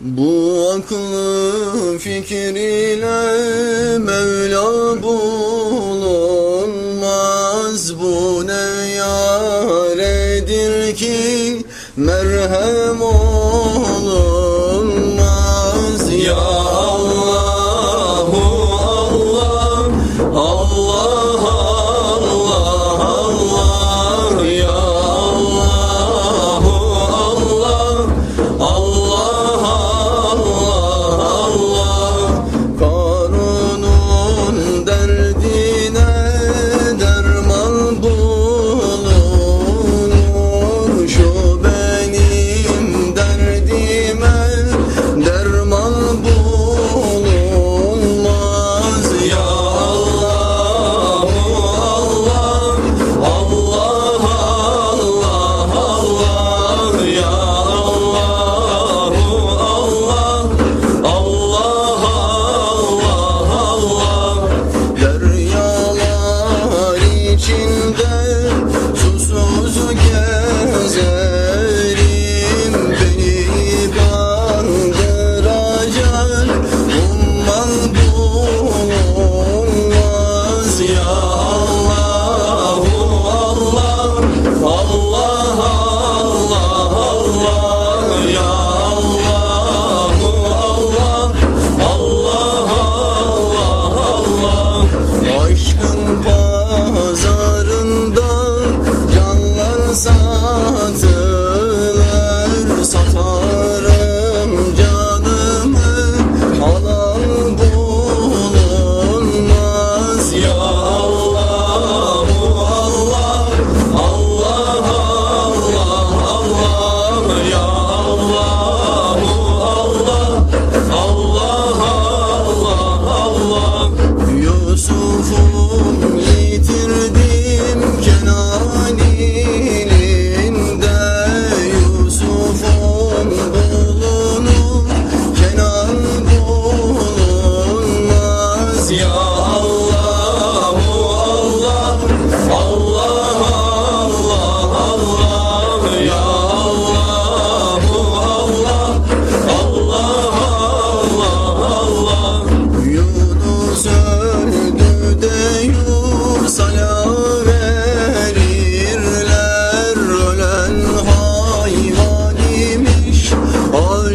Bu aklın fikriyle Mevla bulunmaz. Bu ne yaredir ki merhem olur.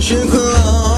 深刻、